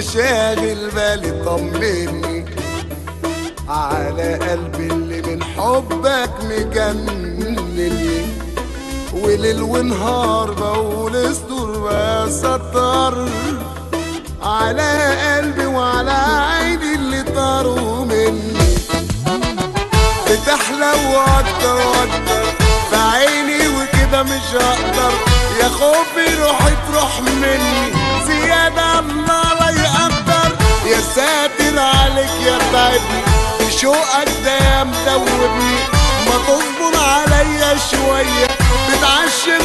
شاغل بالي طمني. على قلبي اللي من حبك مجنني. وليل ونهار بقول استر بسطر على قلبي وعلى عيني اللي طاروا مني. بتحلو أكتر وأكتر في عيني وكده مش هقدر. يا خوفي روحي تروح مني. زيادة الله يا ساتر عليك يا تعبني بشوقك ده يا مدوبني ما تصبر عليا شوية. بتعشمني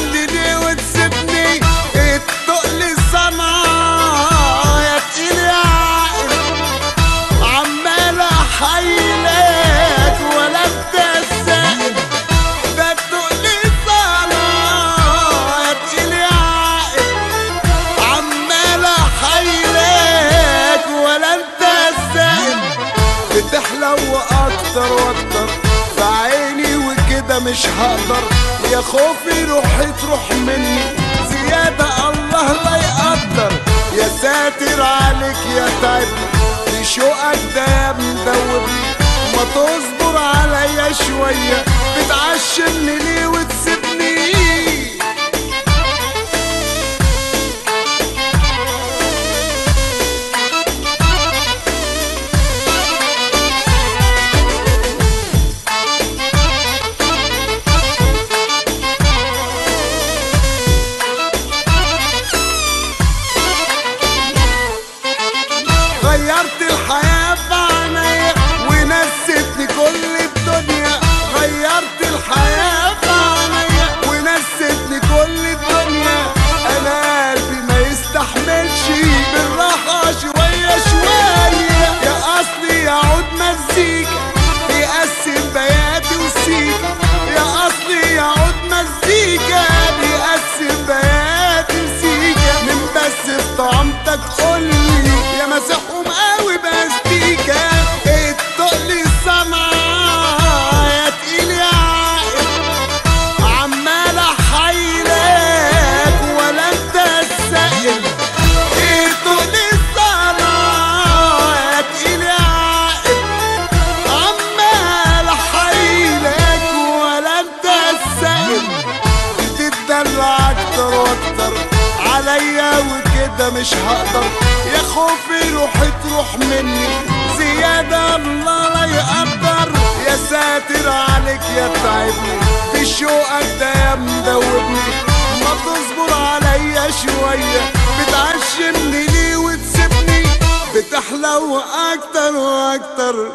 أكتر وأكتر في وكده مش هقدر يا خوفي روحي تروح مني. زيادة الله لا يقدر. يا ساتر عليك يا تعبني في شوقك ده يا مدوبني ما تصبر عليا شوية. بتعشمني طعمتك قولي يا مسحهم قوي باستيكا التقل سمعة يا تقيل يا عاقل عمال أحيلك ولا انت السائل التقل سمعة يا تقيل يا عاقل عمال أحيلك ولا انت السائل بتدلع أكتر وأكتر عليا وكده مش هقدر. يا خوفي روحي تروح مني. زيادة الله لا يقدر. يا ساتر عليك يا تعبني. في شوقك ده يا مدوبني؟ ما تصبر عليا شوية. بتعشمني ليه وتسيبني؟ بتحلو أكتر وأكتر.